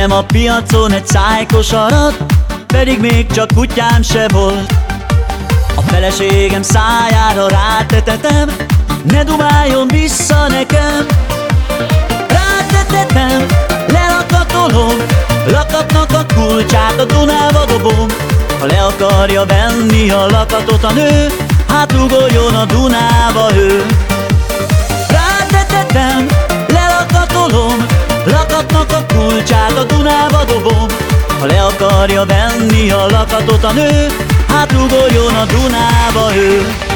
Vettem a piacon egy szájkos arat Pedig még csak kutyám se volt. A feleségem szájára rátetetem Ne dumáljon vissza nekem. Rátetetem, lelakatolom Lakatnak a kulcsát a Dunába dobom. Ha le akarja venni a lakatot a nő Hát ugorjon a Dunába ő Ha le akarja venni a lakatot a nő Hát ugorjon a Dunába ő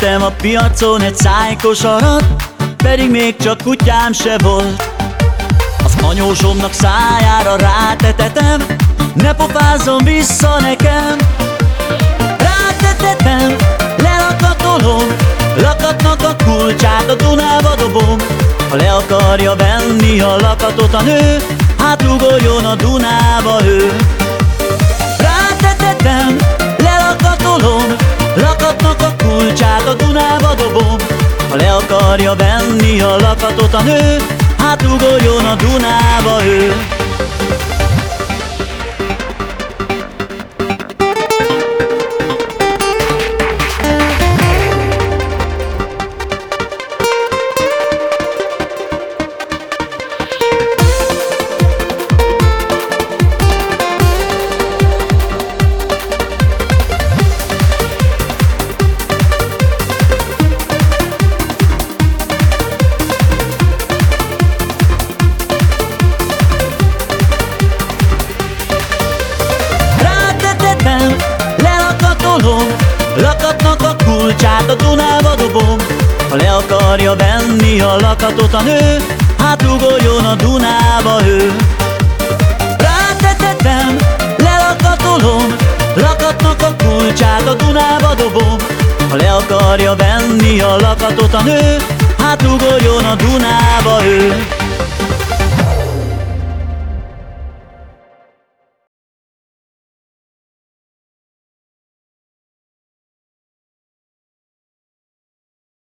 Vettem a piacon egy szájkos arat Pedig még csak kutyám se volt. Az anyósomnak szájára rátetetem Ne pofázzon vissza nekem. Rátetetem, lelakatolom Lakatnak a kulcsát a Dunába dobom. Ha le akarja venni a lakatot a nő Hát ugorjon a Dunába akarja venni a lakatot a nő Hát ugorjon a Dunába ő a kulcsát a Dunába dobom. Ha le akarja venni a lakatot a nő Hát ugorjon a Dunába ő. Rátetetem, lelakatolom Lakatnak a kulcsát a Dunába dobom. Ha le akarja venni a lakatot a nő